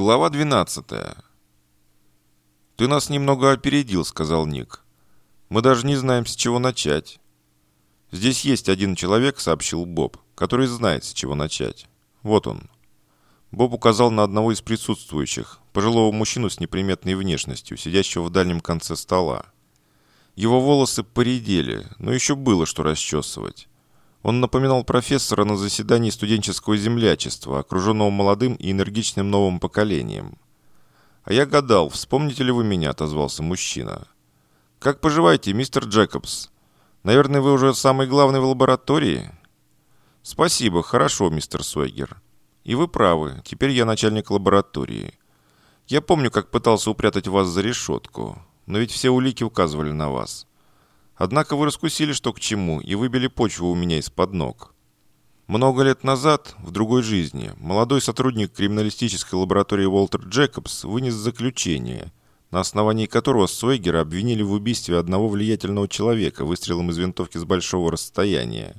Глава 12. «Ты нас немного опередил», — сказал Ник. «Мы даже не знаем, с чего начать». «Здесь есть один человек», — сообщил Боб, «который знает, с чего начать. Вот он». Боб указал на одного из присутствующих, пожилого мужчину с неприметной внешностью, сидящего в дальнем конце стола. Его волосы поредели, но еще было что расчесывать. Он напоминал профессора на заседании студенческого землячества, окруженного молодым и энергичным новым поколением. «А я гадал, вспомните ли вы меня?» – отозвался мужчина. «Как поживаете, мистер Джекобс? Наверное, вы уже самый главный в лаборатории?» «Спасибо, хорошо, мистер Сойгер. И вы правы, теперь я начальник лаборатории. Я помню, как пытался упрятать вас за решетку, но ведь все улики указывали на вас. Однако вы раскусили, что к чему, и выбили почву у меня из-под ног. Много лет назад, в другой жизни, молодой сотрудник криминалистической лаборатории Уолтер Джекобс вынес заключение, на основании которого Сойгера обвинили в убийстве одного влиятельного человека выстрелом из винтовки с большого расстояния.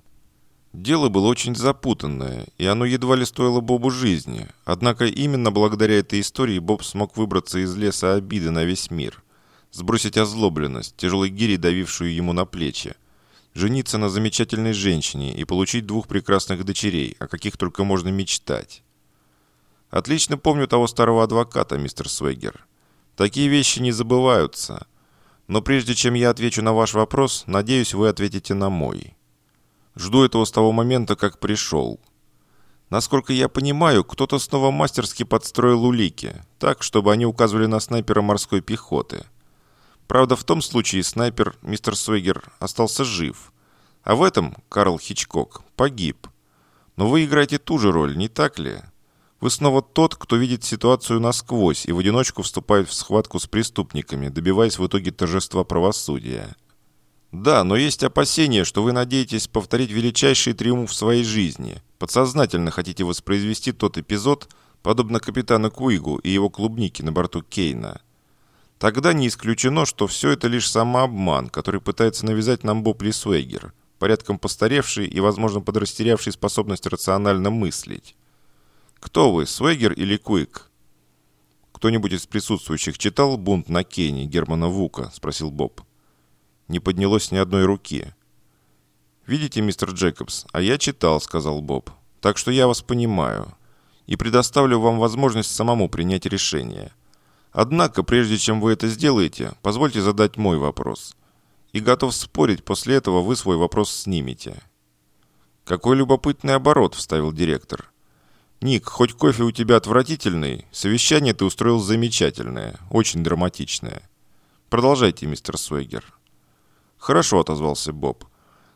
Дело было очень запутанное, и оно едва ли стоило Бобу жизни. Однако именно благодаря этой истории Боб смог выбраться из леса обиды на весь мир – сбросить озлобленность, тяжелой гири, давившую ему на плечи, жениться на замечательной женщине и получить двух прекрасных дочерей, о каких только можно мечтать. Отлично помню того старого адвоката, мистер Свегер. Такие вещи не забываются. Но прежде чем я отвечу на ваш вопрос, надеюсь, вы ответите на мой. Жду этого с того момента, как пришел. Насколько я понимаю, кто-то снова мастерски подстроил улики, так, чтобы они указывали на снайпера морской пехоты – Правда, в том случае снайпер мистер Свегер остался жив, а в этом Карл Хичкок погиб. Но вы играете ту же роль, не так ли? Вы снова тот, кто видит ситуацию насквозь и в одиночку вступает в схватку с преступниками, добиваясь в итоге торжества правосудия. Да, но есть опасения, что вы надеетесь повторить величайший триумф в своей жизни. Подсознательно хотите воспроизвести тот эпизод, подобно капитану Куигу и его клубнике на борту Кейна – Тогда не исключено, что все это лишь самообман, который пытается навязать нам Боб Лисуэгер, порядком постаревший и, возможно, подрастерявший способность рационально мыслить. Кто вы, Свегер или Куик? Кто-нибудь из присутствующих читал «Бунт на Кении» Германа Вука? Спросил Боб. Не поднялось ни одной руки. «Видите, мистер Джекобс, а я читал», — сказал Боб. «Так что я вас понимаю. И предоставлю вам возможность самому принять решение. Однако, прежде чем вы это сделаете, позвольте задать мой вопрос. И готов спорить, после этого вы свой вопрос снимете. Какой любопытный оборот, вставил директор. Ник, хоть кофе у тебя отвратительный, совещание ты устроил замечательное, очень драматичное. Продолжайте, мистер Суэгер. Хорошо, отозвался Боб.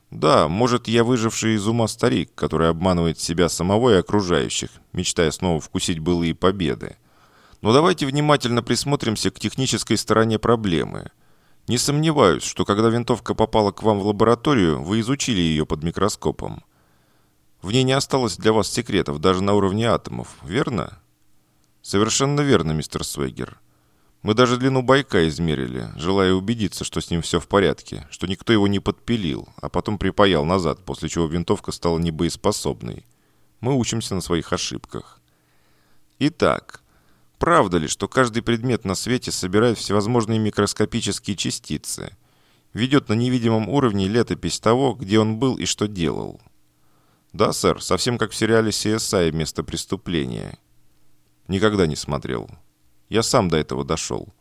Да, может, я выживший из ума старик, который обманывает себя самого и окружающих, мечтая снова вкусить былые победы. Но давайте внимательно присмотримся к технической стороне проблемы. Не сомневаюсь, что когда винтовка попала к вам в лабораторию, вы изучили ее под микроскопом. В ней не осталось для вас секретов даже на уровне атомов, верно? Совершенно верно, мистер Свегер. Мы даже длину байка измерили, желая убедиться, что с ним все в порядке, что никто его не подпилил, а потом припаял назад, после чего винтовка стала небоеспособной. Мы учимся на своих ошибках. Итак, Правда ли, что каждый предмет на свете собирает всевозможные микроскопические частицы? Ведет на невидимом уровне летопись того, где он был и что делал? Да, сэр, совсем как в сериале CSI «Место преступления». Никогда не смотрел. Я сам до этого дошел.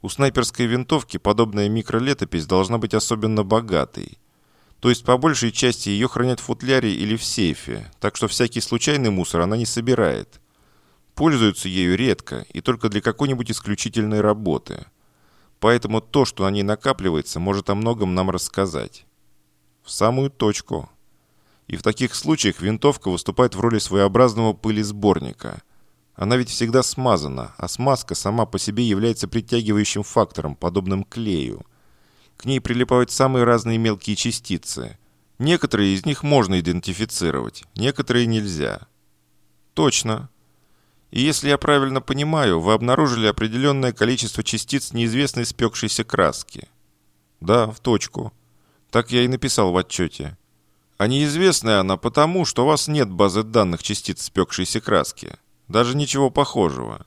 У снайперской винтовки подобная микролетопись должна быть особенно богатой. То есть по большей части ее хранят в футляре или в сейфе, так что всякий случайный мусор она не собирает – Пользуются ею редко и только для какой-нибудь исключительной работы. Поэтому то, что на ней накапливается, может о многом нам рассказать. В самую точку. И в таких случаях винтовка выступает в роли своеобразного пылесборника. Она ведь всегда смазана, а смазка сама по себе является притягивающим фактором, подобным клею. К ней прилипают самые разные мелкие частицы. Некоторые из них можно идентифицировать, некоторые нельзя. Точно. И если я правильно понимаю, вы обнаружили определенное количество частиц неизвестной спекшейся краски. Да, в точку. Так я и написал в отчете. А неизвестная она потому, что у вас нет базы данных частиц спекшейся краски. Даже ничего похожего.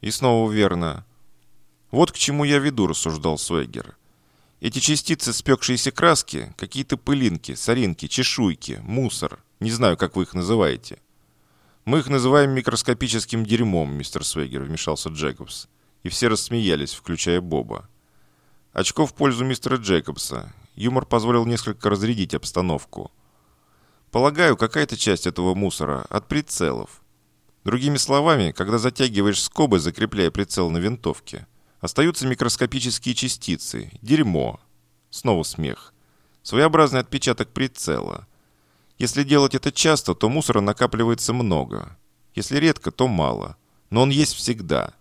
И снова верно. Вот к чему я веду, рассуждал Суэгер. Эти частицы спекшиеся краски, какие-то пылинки, соринки, чешуйки, мусор. Не знаю, как вы их называете. Мы их называем микроскопическим дерьмом, мистер Суэгер, вмешался Джекобс. И все рассмеялись, включая Боба. Очко в пользу мистера Джекобса. Юмор позволил несколько разрядить обстановку. Полагаю, какая-то часть этого мусора от прицелов. Другими словами, когда затягиваешь скобы, закрепляя прицел на винтовке, остаются микроскопические частицы, дерьмо. Снова смех. Своеобразный отпечаток прицела. Если делать это часто, то мусора накапливается много. Если редко, то мало. Но он есть всегда.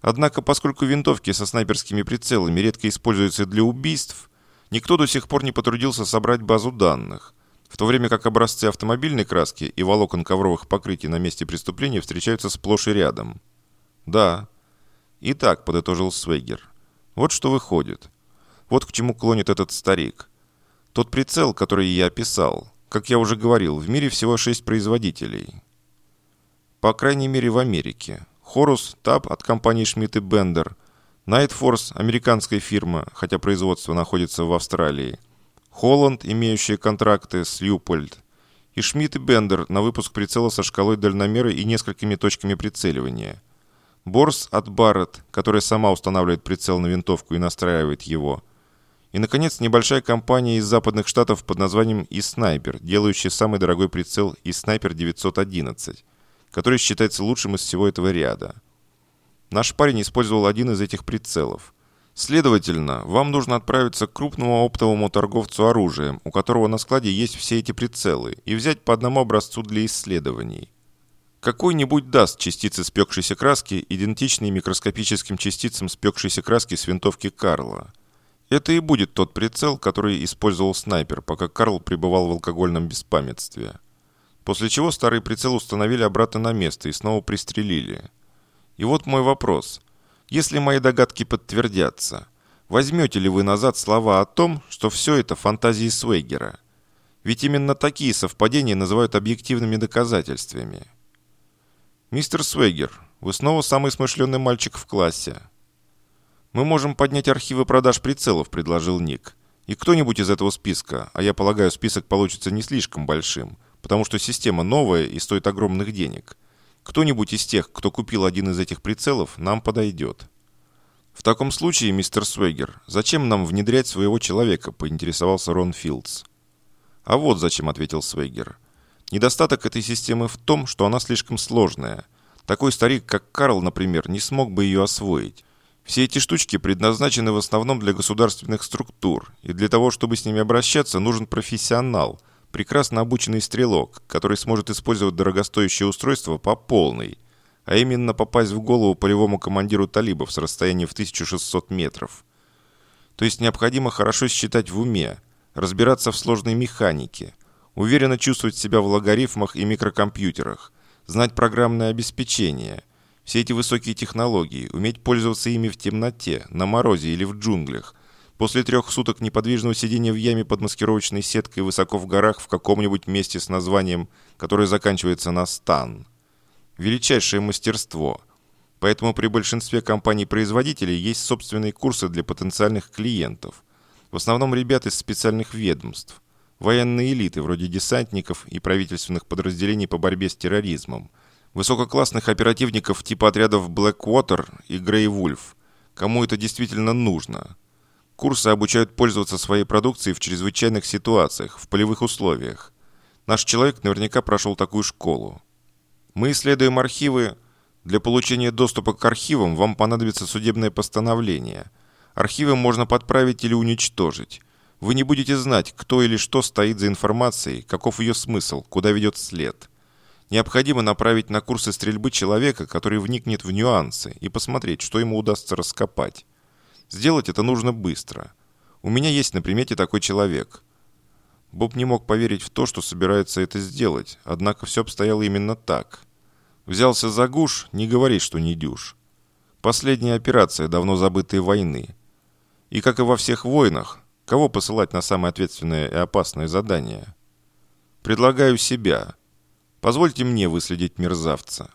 Однако, поскольку винтовки со снайперскими прицелами редко используются для убийств, никто до сих пор не потрудился собрать базу данных, в то время как образцы автомобильной краски и волокон ковровых покрытий на месте преступления встречаются сплошь и рядом. Да. Итак, подытожил Свейгер. Вот что выходит. Вот к чему клонит этот старик. Тот прицел, который я описал, как я уже говорил, в мире всего шесть производителей. По крайней мере в Америке. Хорус, Таб от компании Schmidt Bender, Night Force, американская фирма, хотя производство находится в Австралии, Холланд, имеющие контракты с Люпольд, и Шмидт и Бендер на выпуск прицела со шкалой дальномера и несколькими точками прицеливания. Борс от Барретт, которая сама устанавливает прицел на винтовку и настраивает его. И, наконец, небольшая компания из западных штатов под названием «И-Снайпер», делающая самый дорогой прицел «И-Снайпер 911», который считается лучшим из всего этого ряда. Наш парень использовал один из этих прицелов. Следовательно, вам нужно отправиться к крупному оптовому торговцу оружием, у которого на складе есть все эти прицелы, и взять по одному образцу для исследований. Какой-нибудь даст частицы спекшейся краски, идентичные микроскопическим частицам спекшейся краски с винтовки Карла. Это и будет тот прицел, который использовал снайпер, пока Карл пребывал в алкогольном беспамятстве. После чего старый прицел установили обратно на место и снова пристрелили. И вот мой вопрос. Если мои догадки подтвердятся, возьмете ли вы назад слова о том, что все это фантазии Свейгера? Ведь именно такие совпадения называют объективными доказательствами. «Мистер Свейгер, вы снова самый смышленый мальчик в классе». «Мы можем поднять архивы продаж прицелов», — предложил Ник. «И кто-нибудь из этого списка, а я полагаю, список получится не слишком большим, — потому что система новая и стоит огромных денег. Кто-нибудь из тех, кто купил один из этих прицелов, нам подойдет. В таком случае, мистер Свегер, зачем нам внедрять своего человека, поинтересовался Рон Филдс. А вот зачем, ответил Свегер. Недостаток этой системы в том, что она слишком сложная. Такой старик, как Карл, например, не смог бы ее освоить. Все эти штучки предназначены в основном для государственных структур, и для того, чтобы с ними обращаться, нужен профессионал – прекрасно обученный стрелок, который сможет использовать дорогостоящее устройство по полной, а именно попасть в голову полевому командиру талибов с расстояния в 1600 метров. То есть необходимо хорошо считать в уме, разбираться в сложной механике, уверенно чувствовать себя в логарифмах и микрокомпьютерах, знать программное обеспечение, все эти высокие технологии, уметь пользоваться ими в темноте, на морозе или в джунглях, После трех суток неподвижного сидения в яме под маскировочной сеткой высоко в горах в каком-нибудь месте с названием, которое заканчивается на «стан». Величайшее мастерство. Поэтому при большинстве компаний-производителей есть собственные курсы для потенциальных клиентов. В основном ребят из специальных ведомств. Военные элиты, вроде десантников и правительственных подразделений по борьбе с терроризмом. Высококлассных оперативников типа отрядов Blackwater и Grey Wolf. Кому это действительно нужно – Курсы обучают пользоваться своей продукцией в чрезвычайных ситуациях, в полевых условиях. Наш человек наверняка прошел такую школу. Мы исследуем архивы. Для получения доступа к архивам вам понадобится судебное постановление. Архивы можно подправить или уничтожить. Вы не будете знать, кто или что стоит за информацией, каков ее смысл, куда ведет след. Необходимо направить на курсы стрельбы человека, который вникнет в нюансы, и посмотреть, что ему удастся раскопать. Сделать это нужно быстро. У меня есть на примете такой человек. Боб не мог поверить в то, что собирается это сделать, однако все обстояло именно так. Взялся за гуш, не говори, что не дюш. Последняя операция давно забытой войны. И как и во всех войнах, кого посылать на самое ответственное и опасное задание? Предлагаю себя. Позвольте мне выследить мерзавца.